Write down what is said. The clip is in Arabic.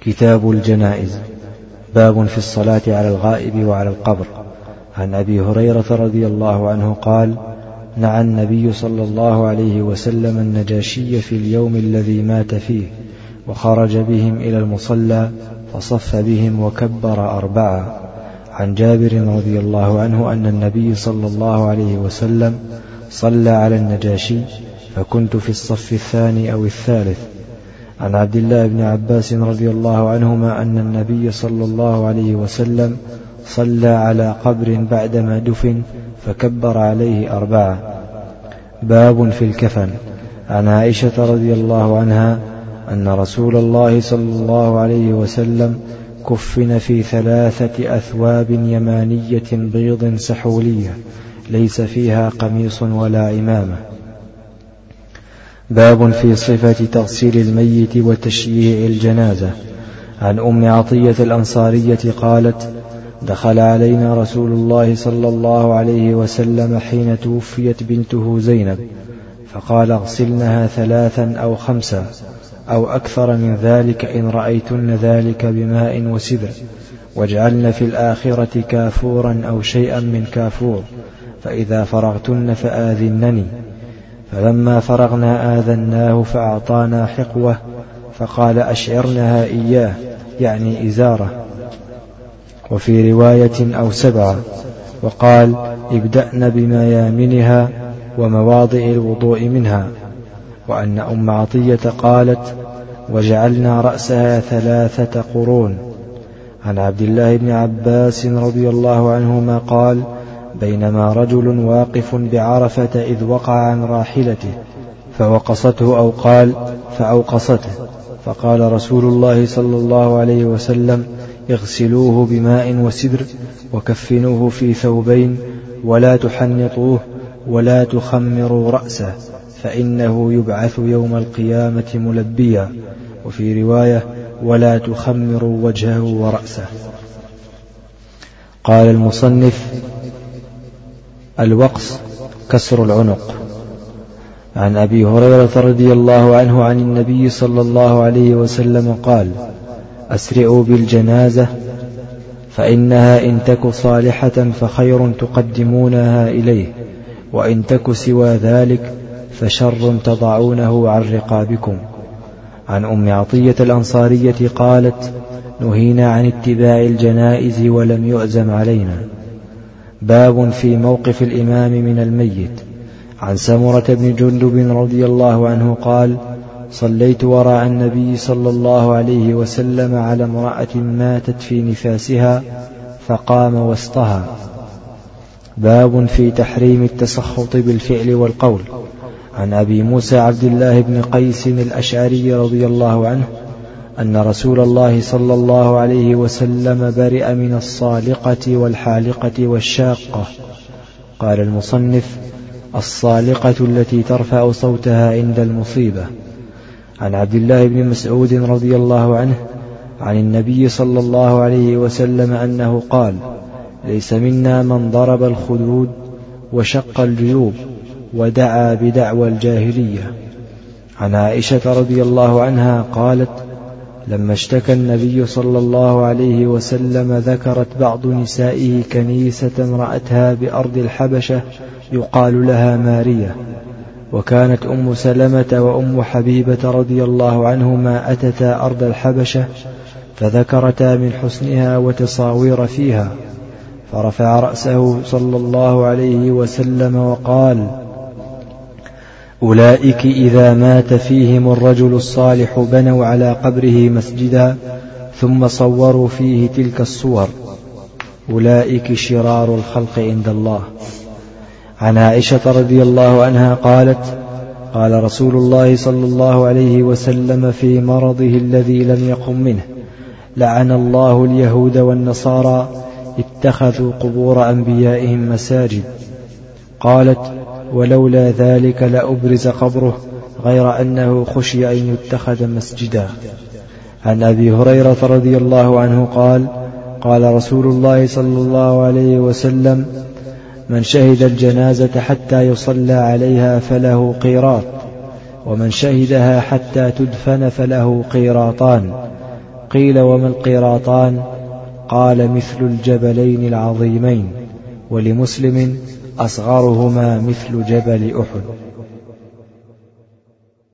كتاب الجنائز باب في الصلاة على الغائب وعلى القبر. عن أبي هريرة رضي الله عنه قال نعى النبي صلى الله عليه وسلم النجاشي في اليوم الذي مات فيه وخرج بهم إلى المصلى فصف بهم وكبر أربعة. عن جابر رضي الله عنه أن النبي صلى الله عليه وسلم صلى على النجاشي فكنت في الصف الثاني أو الثالث. عن عبد الله بن عباس رضي الله عنهما أن النبي صلى الله عليه وسلم صلى على قبر بعدما دفن فكبر عليه أربعة. باب في الكفن. عن عائشة رضي الله عنها أن رسول الله صلى الله عليه وسلم كفن في ثلاثة أثواب يمانية بيض سحولية ليس فيها قميص ولا عمامة باب في صفة تغسيل الميت وتشييع الجنازة. عن أم عطية الأنصارية قالت دخل علينا رسول الله صلى الله عليه وسلم حين توفيت بنته زينب فقال اغسلنها ثلاثا أو خمسا أو أكثر من ذلك إن رأيتن ذلك بماء وسدر واجعلن في الآخرة كافورا أو شيئا من كافور فإذا فرغتن فآذنني. فلما فرغنا آذناه فأعطانا حقوة فقال أشعرنها إياه يعني إزارة. وفي رواية أو سبعة وقال ابدأن بميامنها ومواضع الوضوء منها. وأن أم عطية قالت وجعلنا رأسها ثلاثة قرون. عن عبد الله بن عباس رضي الله عنهما قال بينما رجل واقف بعرفة إذ وقع عن راحلته فوقصته أو قال فأوقصته فقال رسول الله صلى الله عليه وسلم اغسلوه بماء وسدر وكفنوه في ثوبين ولا تحنطوه ولا تخمروا رأسه فإنه يبعث يوم القيامة ملبيا وفي رواية ولا تخمروا وجهه ورأسه. قال المصنف الوقص كسر العنق. عن أبي هريرة رضي الله عنه عن النبي صلى الله عليه وسلم قال أسرعوا بالجنازة فإنها إن تك صالحة فخير تقدمونها إليه وإن تك سوى ذلك فشر تضعونه عن رقابكم. عن أم عطية الأنصارية قالت نهينا عن اتباع الجنائز ولم يؤزم علينا. باب في موقف الإمام من الميت. عن سمرة بن جندب رضي الله عنه قال صليت وراء النبي صلى الله عليه وسلم على امرأة ماتت في نفاسها فقام وسطها. باب في تحريم التسخط بالفعل والقول. عن أبي موسى عبد الله بن قيس الأشعري رضي الله عنه أن رسول الله صلى الله عليه وسلم برئ من الصالقة والحالقة والشاقة. قال المصنف الصالقة التي ترفع صوتها عند المصيبة. عن عبد الله بن مسعود رضي الله عنه عن النبي صلى الله عليه وسلم أنه قال ليس منا من ضرب الخدود وشق الجيوب ودعا بدعوى الجاهلية. عن عائشة رضي الله عنها قالت لما اشتكى النبي صلى الله عليه وسلم ذكرت بعض نسائه كنيسة رأتها بأرض الحبشة يقال لها مارية. وكانت أم سلمة وأم حبيبة رضي الله عنهما أتتا أرض الحبشة فذكرتا من حسنها وتصاوير فيها. فرفع رأسه صلى الله عليه وسلم وقال أولئك إذا مات فيهم الرجل الصالح بنوا على قبره مسجدا ثم صوروا فيه تلك الصور. أولئك شرار الخلق عند الله. عن عائشة رضي الله عنها قالت قال رسول الله صلى الله عليه وسلم في مرضه الذي لم يقم منه لعن الله اليهود والنصارى اتخذوا قبور أنبيائهم مساجد. قالت ولولا ذلك لأبرز قبره غير أنه خشي أن يتخذ مسجدا. عن أبي هريرة رضي الله عنه قال قال رسول الله صلى الله عليه وسلم من شهد الجنازة حتى يصلى عليها فله قيراط ومن شهدها حتى تدفن فله قيراطان. قيل وما القيراطان؟ قال مثل الجبلين العظيمين ولمسلم أصغرهما مثل جبل أحد.